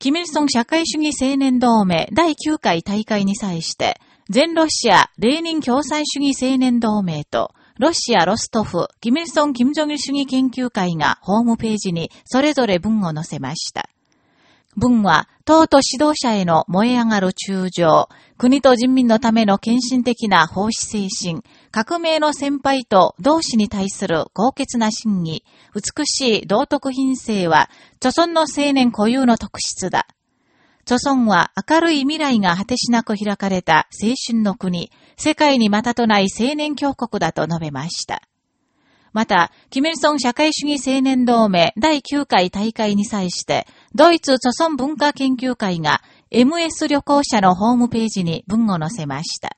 キミルソン社会主義青年同盟第9回大会に際して、全ロシアレーニン共産主義青年同盟と、ロシア・ロストフ、キミルソン・キム・ジョギル主義研究会がホームページにそれぞれ文を載せました。文は、党と指導者への燃え上がる中情、国と人民のための献身的な奉仕精神、革命の先輩と同志に対する高潔な審議、美しい道徳品性は、著村の青年固有の特質だ。著村は明るい未来が果てしなく開かれた青春の国、世界にまたとない青年強国だと述べました。また、キミルソン社会主義青年同盟第9回大会に際して、ドイツ著村文化研究会が MS 旅行者のホームページに文を載せました。